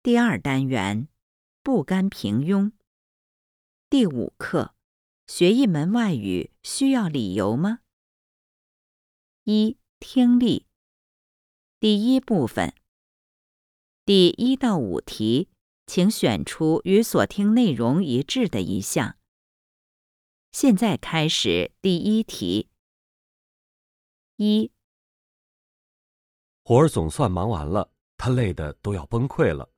第二单元，不甘平庸。第五课，学一门外语需要理由吗？一、听力。第一部分，第一到五题，请选出与所听内容一致的一项。现在开始第一题。一，活儿总算忙完了，他累得都要崩溃了。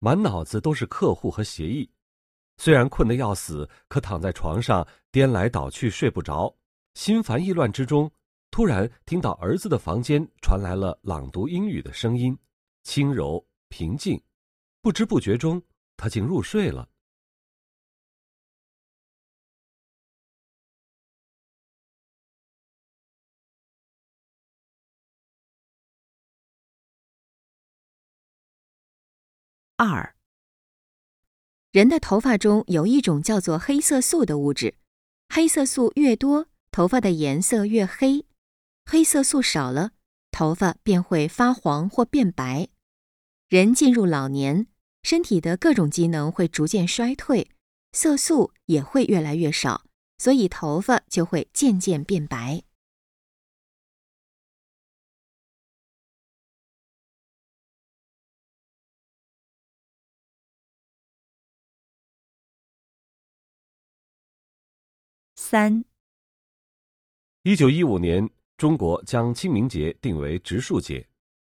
满脑子都是客户和协议，虽然困得要死，可躺在床上颠来倒去睡不着，心烦意乱之中，突然听到儿子的房间传来了朗读英语的声音，轻柔平静，不知不觉中他竟入睡了。二，人的头发中有一种叫做黑色素的物质，黑色素越多，头发的颜色越黑；黑色素少了，头发便会发黄或变白。人进入老年，身体的各种机能会逐渐衰退，色素也会越来越少，所以头发就会渐渐变白。三，一九一五年，中国将清明节定为植树节；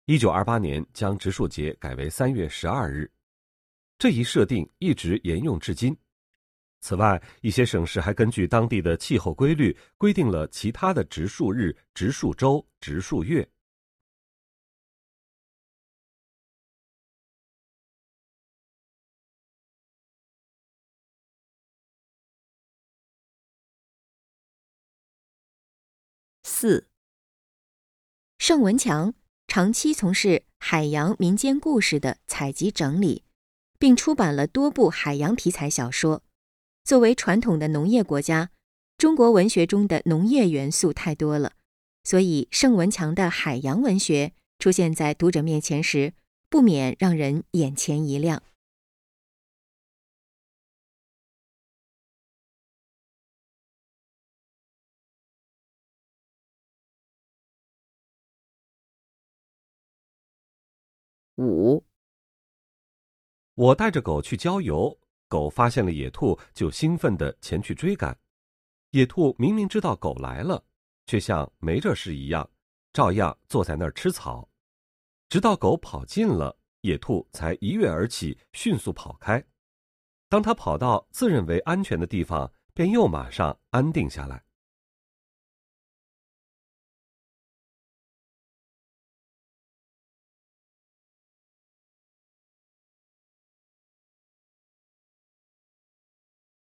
一九二八年，将植树节改为三月十二日。这一设定一直沿用至今。此外，一些省市还根据当地的气候规律，规定了其他的植树日、植树周、植树月。四，盛文强长期从事海洋民间故事的采集整理，并出版了多部海洋题材小说。作为传统的农业国家，中国文学中的农业元素太多了，所以盛文强的海洋文学出现在读者面前时，不免让人眼前一亮。五，我带着狗去郊游，狗发现了野兔，就兴奋地前去追赶。野兔明明知道狗来了，却像没这事一样，照样坐在那儿吃草，直到狗跑近了，野兔才一跃而起，迅速跑开。当他跑到自认为安全的地方，便又马上安定下来。